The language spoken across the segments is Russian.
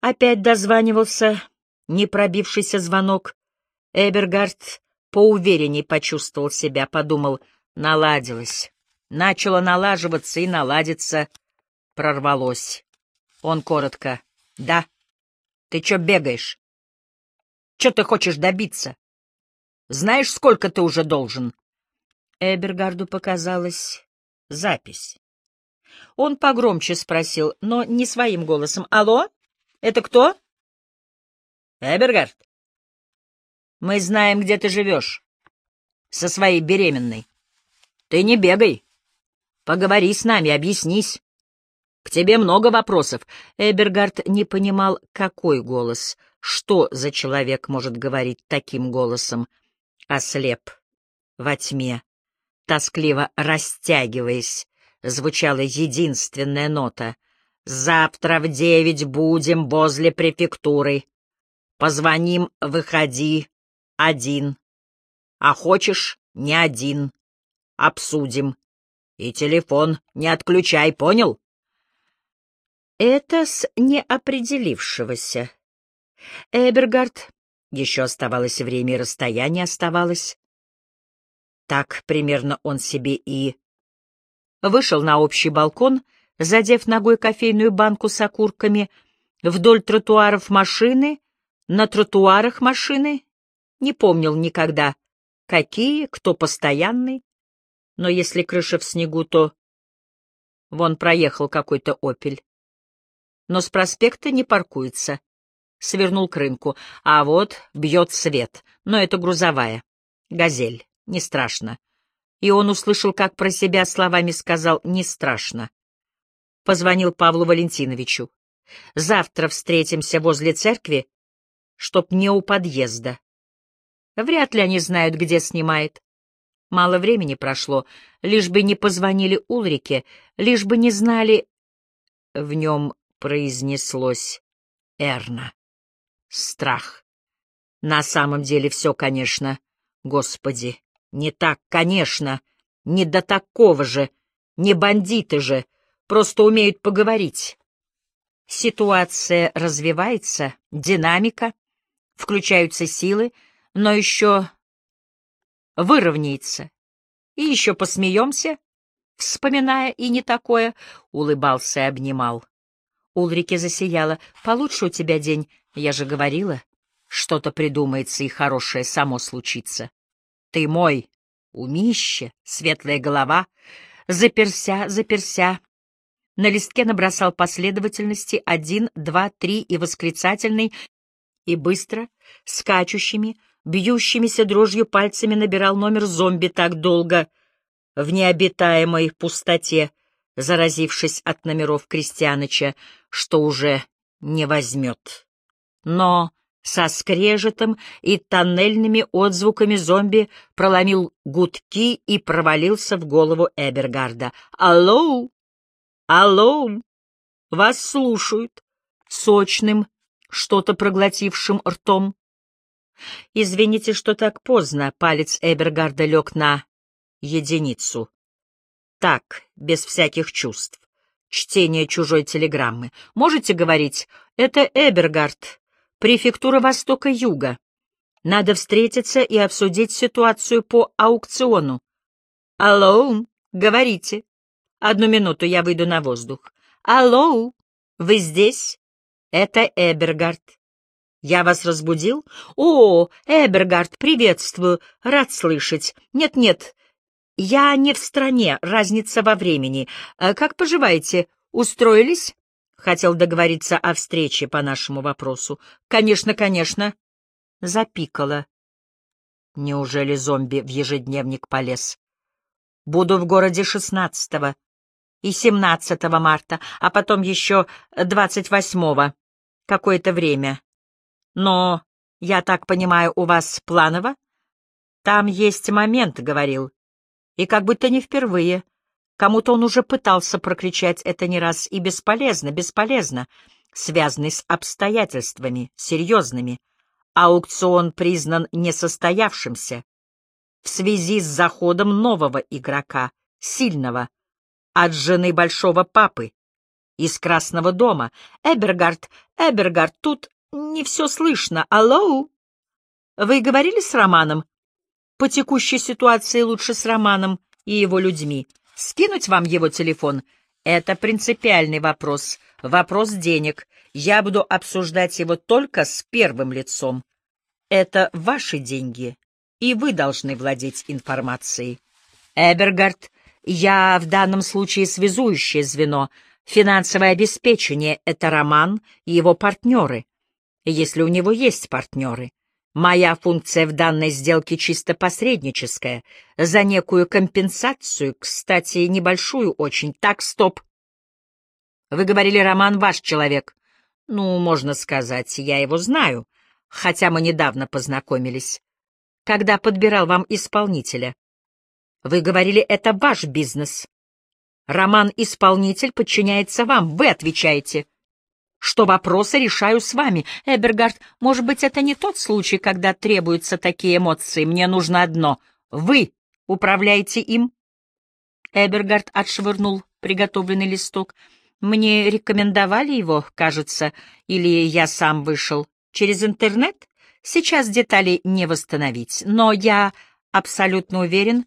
Опять дозванивался не пробившийся звонок. Эбергард поуверенней почувствовал себя, подумал, наладилось. Начало налаживаться и наладиться. Прорвалось. Он коротко. «Да. Ты чё бегаешь? Чё ты хочешь добиться? Знаешь, сколько ты уже должен?» Эбергарду показалась запись. Он погромче спросил, но не своим голосом. «Алло? Это кто?» «Эбергард, мы знаем, где ты живешь. Со своей беременной. Ты не бегай. Поговори с нами, объяснись. К тебе много вопросов». Эбергард не понимал, какой голос, что за человек может говорить таким голосом. Ослеп во тьме, тоскливо растягиваясь, звучала единственная нота. «Завтра в девять будем возле префектуры. Позвоним, выходи, один. А хочешь, не один. Обсудим. И телефон не отключай, понял?» Это с неопределившегося. Эбергард. Еще оставалось время и расстояние оставалось. Так примерно он себе и вышел на общий балкон, задев ногой кофейную банку с окурками, вдоль тротуаров машины, на тротуарах машины, не помнил никогда, какие, кто постоянный, но если крыша в снегу, то... Вон проехал какой-то «Опель». Но с проспекта не паркуется. Свернул к рынку, а вот бьет свет, но это грузовая. «Газель», не страшно и он услышал, как про себя словами сказал «не страшно». Позвонил Павлу Валентиновичу. «Завтра встретимся возле церкви, чтоб не у подъезда». Вряд ли они знают, где снимает. Мало времени прошло, лишь бы не позвонили Улрике, лишь бы не знали... В нем произнеслось Эрна. Страх. На самом деле все, конечно, Господи, не так, конечно, не до такого же, не бандиты же, просто умеют поговорить. Ситуация развивается, динамика, включаются силы, но еще выровняется. И еще посмеемся, вспоминая и не такое, улыбался и обнимал. Улрике засияла. «Получше у тебя день, я же говорила. Что-то придумается, и хорошее само случится». Ты мой, умище, светлая голова, заперся, заперся. На листке набросал последовательности один, два, три и восклицательный, и быстро, скачущими, бьющимися дрожью пальцами набирал номер зомби так долго в необитаемой пустоте, заразившись от номеров Крестьяныча, что уже не возьмет. Но со скрежетом и тоннельными отзвуками зомби проломил гудки и провалился в голову Эбергарда. «Алло! Алло! Вас слушают!» Сочным, что-то проглотившим ртом. «Извините, что так поздно», — палец Эбергарда лег на единицу. Так, без всяких чувств. Чтение чужой телеграммы. Можете говорить? Это Эбергард префектура Востока-Юга. Надо встретиться и обсудить ситуацию по аукциону. Алло, говорите. Одну минуту, я выйду на воздух. Алло, вы здесь? Это Эбергард. Я вас разбудил? О, Эбергард, приветствую, рад слышать. Нет-нет, я не в стране, разница во времени. Э, как поживаете? Устроились? Хотел договориться о встрече по нашему вопросу. Конечно, конечно. Запикало. Неужели зомби в ежедневник полез? Буду в городе шестнадцатого и семнадцатого марта, а потом еще двадцать восьмого. Какое-то время. Но, я так понимаю, у вас планово? Там есть момент, — говорил. И как будто не впервые. Кому-то он уже пытался прокричать это не раз, и бесполезно, бесполезно, связанный с обстоятельствами, серьезными. Аукцион признан несостоявшимся в связи с заходом нового игрока, сильного, от жены большого папы, из Красного дома. Эбергард, Эбергард, тут не все слышно. Алло? Вы говорили с Романом? По текущей ситуации лучше с Романом и его людьми. Скинуть вам его телефон? Это принципиальный вопрос. Вопрос денег. Я буду обсуждать его только с первым лицом. Это ваши деньги, и вы должны владеть информацией. Эбергард, я в данном случае связующее звено. Финансовое обеспечение — это Роман и его партнеры, если у него есть партнеры. Моя функция в данной сделке чисто посредническая, за некую компенсацию, кстати, небольшую очень. Так, стоп. Вы говорили, Роман ваш человек. Ну, можно сказать, я его знаю, хотя мы недавно познакомились. Когда подбирал вам исполнителя. Вы говорили, это ваш бизнес. Роман-исполнитель подчиняется вам, вы отвечаете. Что вопросы решаю с вами. Эбергард, может быть, это не тот случай, когда требуются такие эмоции. Мне нужно одно. Вы управляете им? Эбергард отшвырнул приготовленный листок. Мне рекомендовали его, кажется, или я сам вышел. Через интернет? Сейчас детали не восстановить, но я абсолютно уверен,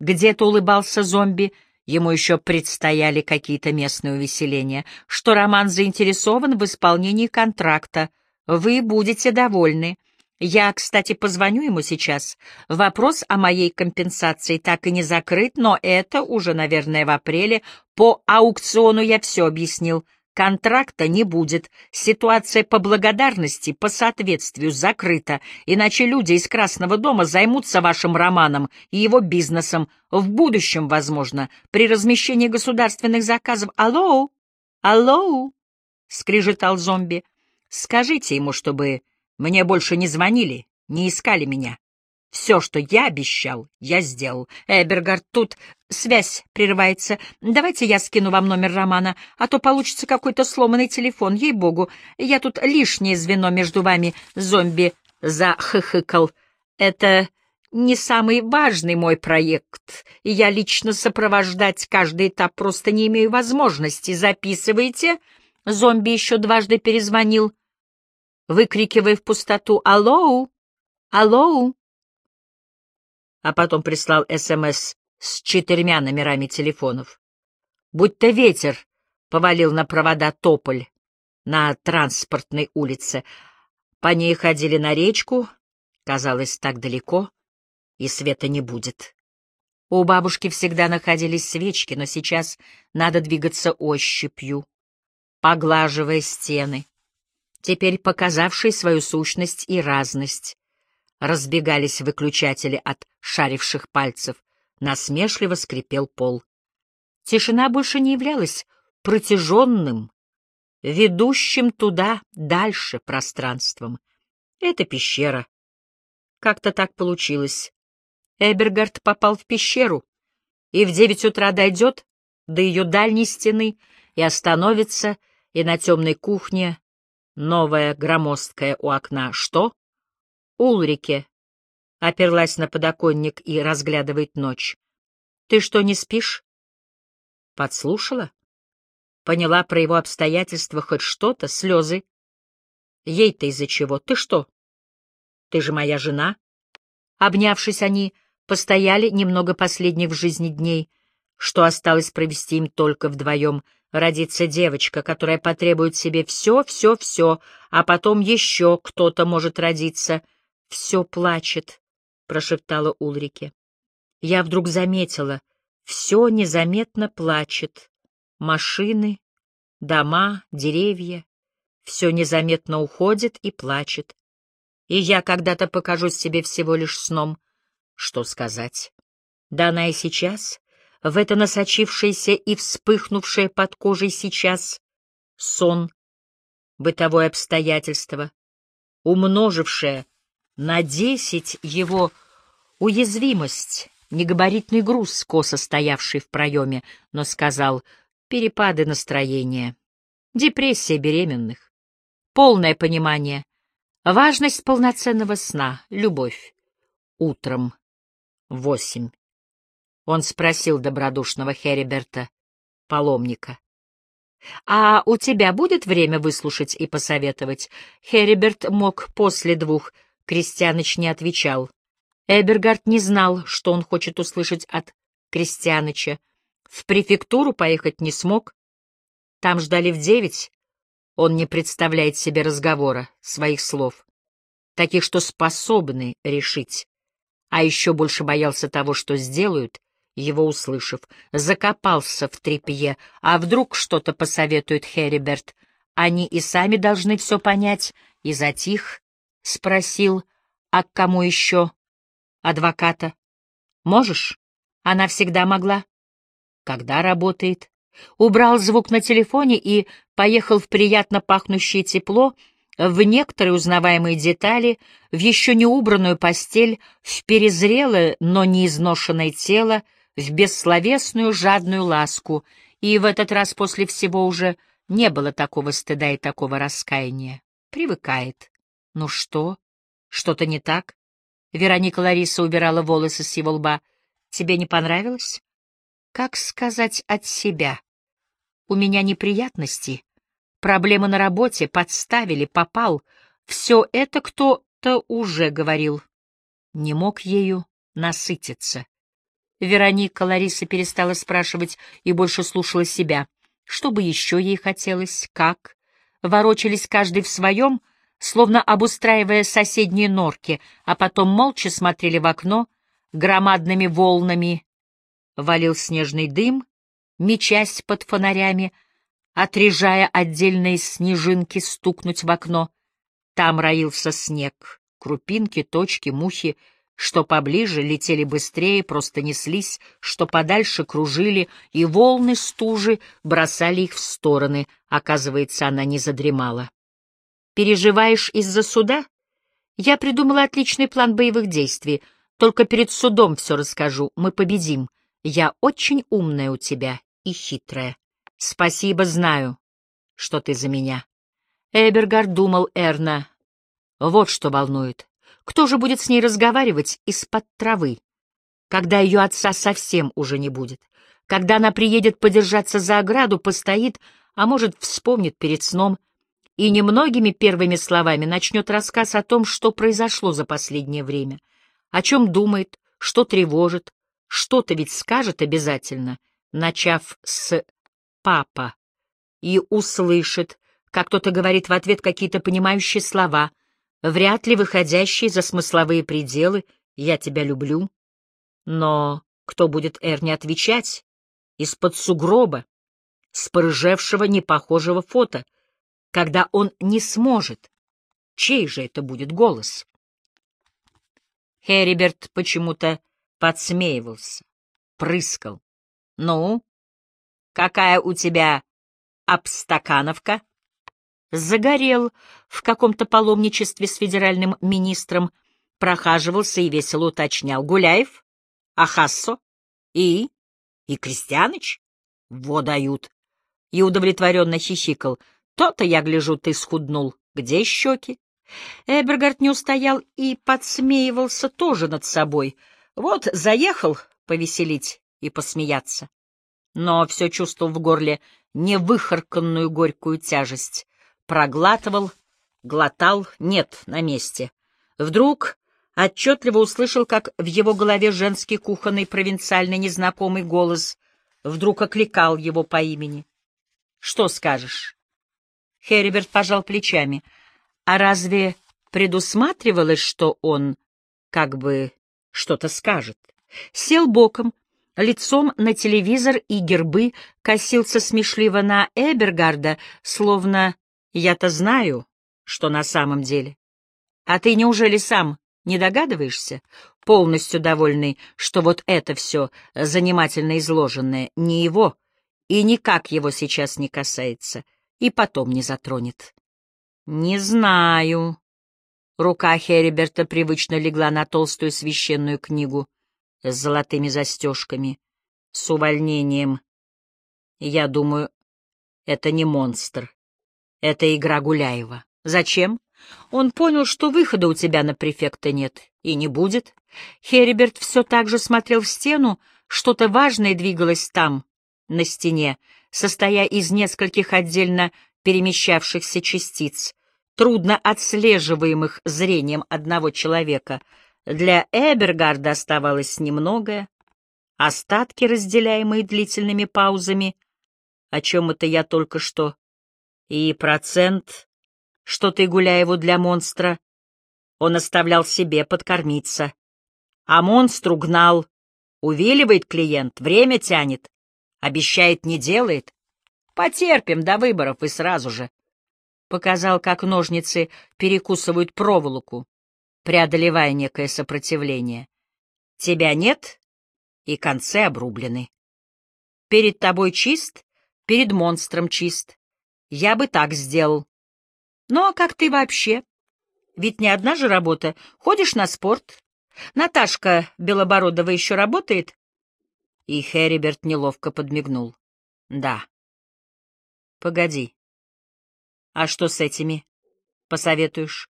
где-то улыбался зомби, ему еще предстояли какие-то местные увеселения, что Роман заинтересован в исполнении контракта. Вы будете довольны. Я, кстати, позвоню ему сейчас. Вопрос о моей компенсации так и не закрыт, но это уже, наверное, в апреле. По аукциону я все объяснил. Контракта не будет. Ситуация по благодарности, по соответствию закрыта, иначе люди из Красного дома займутся вашим романом и его бизнесом в будущем, возможно, при размещении государственных заказов. Алло? Алло? — скрижетал зомби. — Скажите ему, чтобы мне больше не звонили, не искали меня. Все, что я обещал, я сделал. Эбергард, тут связь прерывается. Давайте я скину вам номер Романа, а то получится какой-то сломанный телефон, ей-богу. Я тут лишнее звено между вами, зомби, захыхыкал. Это не самый важный мой проект, и я лично сопровождать каждый этап просто не имею возможности. Записывайте. Зомби еще дважды перезвонил, выкрикивая в пустоту «Алло! Алло!» А потом прислал СМС с четырьмя номерами телефонов. Будь-то ветер повалил на провода тополь на транспортной улице. По ней ходили на речку, казалось, так далеко, и света не будет. У бабушки всегда находились свечки, но сейчас надо двигаться ощупью, поглаживая стены, теперь показавшие свою сущность и разность, разбегались выключатели от шаривших пальцев, насмешливо скрипел пол. Тишина больше не являлась протяженным, ведущим туда дальше пространством. Это пещера. Как-то так получилось. Эбергард попал в пещеру и в девять утра дойдет до ее дальней стены и остановится, и на темной кухне новая громоздкая у окна. Что? Улрике оперлась на подоконник и разглядывает ночь. «Ты что, не спишь?» Подслушала? Поняла про его обстоятельства хоть что-то, слезы. Ей-то из-за чего? Ты что? Ты же моя жена. Обнявшись, они постояли немного последних в жизни дней, что осталось провести им только вдвоем. Родится девочка, которая потребует себе все, все, все, а потом еще кто-то может родиться — все плачет, — прошептала Улрике. Я вдруг заметила, все незаметно плачет. Машины, дома, деревья, все незаметно уходит и плачет. И я когда-то покажусь себе всего лишь сном. Что сказать? Да она и сейчас, в это насочившееся и вспыхнувшее под кожей сейчас, сон, бытовое обстоятельство, умножившее на десять его уязвимость, негабаритный груз, косо стоявший в проеме, но сказал перепады настроения, депрессия беременных, полное понимание, важность полноценного сна, любовь. Утром. Восемь. Он спросил добродушного Хериберта, паломника. А у тебя будет время выслушать и посоветовать? Хериберт мог после двух. Крестьяныч не отвечал. Эбергард не знал, что он хочет услышать от Крестьяныча. В префектуру поехать не смог. Там ждали в девять. Он не представляет себе разговора, своих слов, таких, что способны решить. А еще больше боялся того, что сделают, его услышав, закопался в трепье, а вдруг что-то посоветует Хериберт. Они и сами должны все понять, и затих, спросил, а к кому еще? Адвоката. Можешь? Она всегда могла. Когда работает? Убрал звук на телефоне и поехал в приятно пахнущее тепло, в некоторые узнаваемые детали, в еще не убранную постель, в перезрелое, но не изношенное тело, в бессловесную жадную ласку, и в этот раз после всего уже не было такого стыда и такого раскаяния. Привыкает. Ну что? Что-то не так? Вероника Лариса убирала волосы с его лба. Тебе не понравилось? Как сказать от себя? У меня неприятности. Проблемы на работе, подставили, попал. Все это кто-то уже говорил. Не мог ею насытиться. Вероника Лариса перестала спрашивать и больше слушала себя. Что бы еще ей хотелось, как? Ворочались каждый в своем, словно обустраивая соседние норки, а потом молча смотрели в окно, громадными волнами. Валил снежный дым, мечась под фонарями, отрежая отдельные снежинки стукнуть в окно. Там роился снег, крупинки, точки, мухи — что поближе летели быстрее, просто неслись, что подальше кружили, и волны стужи бросали их в стороны. Оказывается, она не задремала. «Переживаешь из-за суда?» «Я придумала отличный план боевых действий. Только перед судом все расскажу. Мы победим. Я очень умная у тебя и хитрая. Спасибо, знаю, что ты за меня». Эбергард думал Эрна. Вот что волнует. Кто же будет с ней разговаривать из-под травы, когда ее отца совсем уже не будет? Когда она приедет подержаться за ограду, постоит, а может, вспомнит перед сном, и немногими первыми словами начнет рассказ о том, что произошло за последнее время, о чем думает, что тревожит, что-то ведь скажет обязательно, начав с «папа», и услышит, как кто-то говорит в ответ какие-то понимающие слова, вряд ли выходящие за смысловые пределы «я тебя люблю». Но кто будет Эрни отвечать? Из-под сугроба, с порыжевшего непохожего фото, когда он не сможет. Чей же это будет голос? Хериберт почему-то подсмеивался, прыскал. «Ну, какая у тебя обстакановка?» загорел в каком-то паломничестве с федеральным министром, прохаживался и весело уточнял. Гуляев? Ахассо? И? И Крестьяныч? Во дают. И удовлетворенно хихикал. То-то, я гляжу, ты схуднул. Где щеки? Эбергард не устоял и подсмеивался тоже над собой. Вот заехал повеселить и посмеяться. Но все чувствовал в горле невыхарканную горькую тяжесть проглатывал, глотал, нет, на месте. Вдруг отчетливо услышал, как в его голове женский кухонный провинциальный незнакомый голос вдруг окликал его по имени. «Что скажешь?» Хериберт пожал плечами. «А разве предусматривалось, что он как бы что-то скажет?» Сел боком, лицом на телевизор и гербы, косился смешливо на Эбергарда, словно я-то знаю, что на самом деле. А ты неужели сам не догадываешься, полностью довольный, что вот это все занимательно изложенное не его и никак его сейчас не касается и потом не затронет? Не знаю. Рука Хериберта привычно легла на толстую священную книгу с золотыми застежками, с увольнением. Я думаю, это не монстр. Это игра Гуляева. Зачем? Он понял, что выхода у тебя на префекта нет и не будет. Хериберт все так же смотрел в стену, что-то важное двигалось там, на стене, состоя из нескольких отдельно перемещавшихся частиц, трудно отслеживаемых зрением одного человека, для Эбергарда оставалось немногое, остатки, разделяемые длительными паузами, о чем это я только что, и процент, что ты Гуляеву для монстра, он оставлял себе подкормиться, а монстру гнал, увиливает клиент, время тянет, обещает, не делает. Потерпим до выборов и сразу же. Показал, как ножницы перекусывают проволоку, преодолевая некое сопротивление. Тебя нет, и концы обрублены. Перед тобой чист, перед монстром чист. Я бы так сделал. Ну а как ты вообще? Ведь не одна же работа. Ходишь на спорт. Наташка Белобородова еще работает? И Хериберт неловко подмигнул. Да. Погоди. А что с этими? Посоветуешь?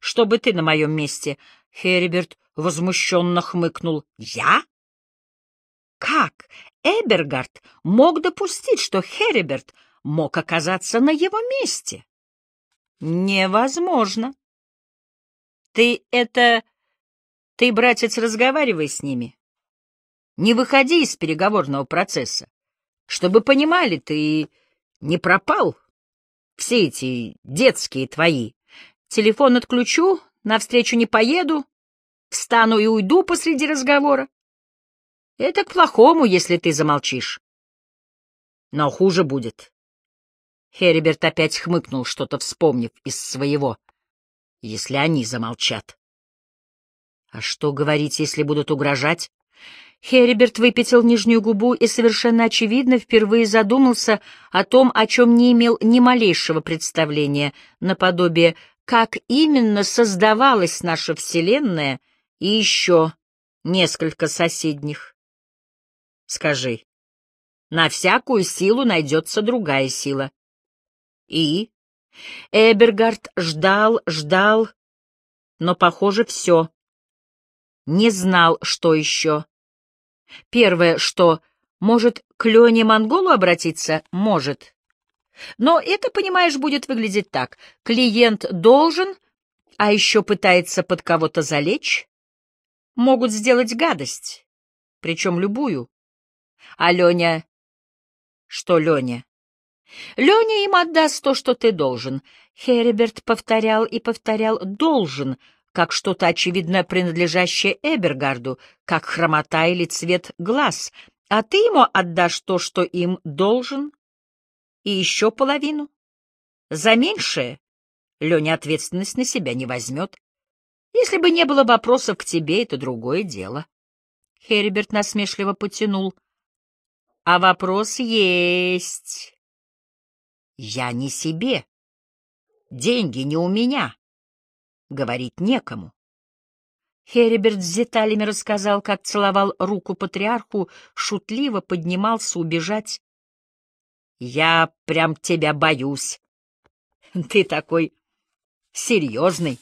Что бы ты на моем месте? Хериберт возмущенно хмыкнул. Я? Как Эбергард мог допустить, что Хериберт мог оказаться на его месте? Невозможно. Ты это... Ты, братец, разговаривай с ними. Не выходи из переговорного процесса. Чтобы понимали, ты не пропал. Все эти детские твои. Телефон отключу, навстречу не поеду, встану и уйду посреди разговора. Это к плохому, если ты замолчишь. Но хуже будет. Хериберт опять хмыкнул, что-то вспомнив из своего. Если они замолчат. А что говорить, если будут угрожать? Хериберт выпятил нижнюю губу и совершенно очевидно впервые задумался о том, о чем не имел ни малейшего представления, наподобие как именно создавалась наша Вселенная и еще несколько соседних. Скажи, на всякую силу найдется другая сила. И? Эбергард ждал, ждал, но, похоже, все. Не знал, что еще. Первое, что может к Лене Монголу обратиться? Может. Но это, понимаешь, будет выглядеть так. Клиент должен, а еще пытается под кого-то залечь. Могут сделать гадость, причем любую. А Леня... Что Леня? Леня им отдаст то, что ты должен. Хериберт повторял и повторял «должен», как что-то очевидно принадлежащее Эбергарду, как хромота или цвет глаз, а ты ему отдашь то, что им должен, и еще половину. За меньшее Леня ответственность на себя не возьмет. Если бы не было вопросов к тебе, это другое дело. Хериберт насмешливо потянул. А вопрос есть. Я не себе. Деньги не у меня говорить некому. Хериберт с деталями рассказал, как целовал руку патриарху, шутливо поднимался убежать. «Я прям тебя боюсь. Ты такой серьезный.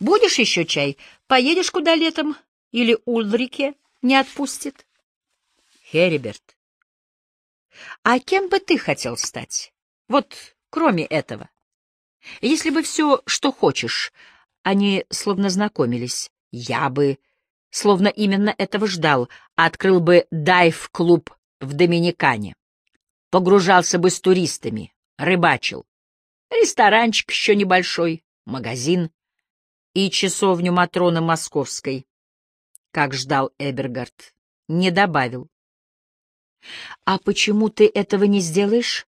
Будешь еще чай? Поедешь куда летом? Или Ульрике не отпустит?» «Хериберт, а кем бы ты хотел стать? Вот кроме этого?» Если бы все, что хочешь, они словно знакомились, я бы, словно именно этого ждал, открыл бы дайв-клуб в Доминикане, погружался бы с туристами, рыбачил, ресторанчик еще небольшой, магазин и часовню Матроны Московской, как ждал Эбергард, не добавил. «А почему ты этого не сделаешь?»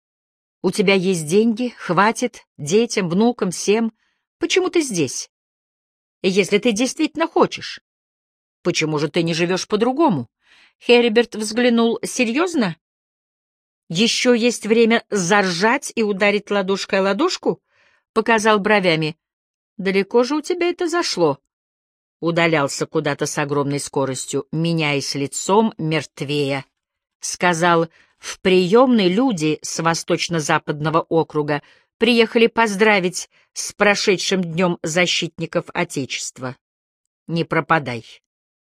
У тебя есть деньги, хватит, детям, внукам, всем. Почему ты здесь? Если ты действительно хочешь. Почему же ты не живешь по-другому? Хериберт взглянул. Серьезно? Еще есть время заржать и ударить ладошкой ладошку? Показал бровями. Далеко же у тебя это зашло? Удалялся куда-то с огромной скоростью, меняясь лицом, мертвея. Сказал в приемной люди с восточно-западного округа приехали поздравить с прошедшим днем защитников Отечества. Не пропадай.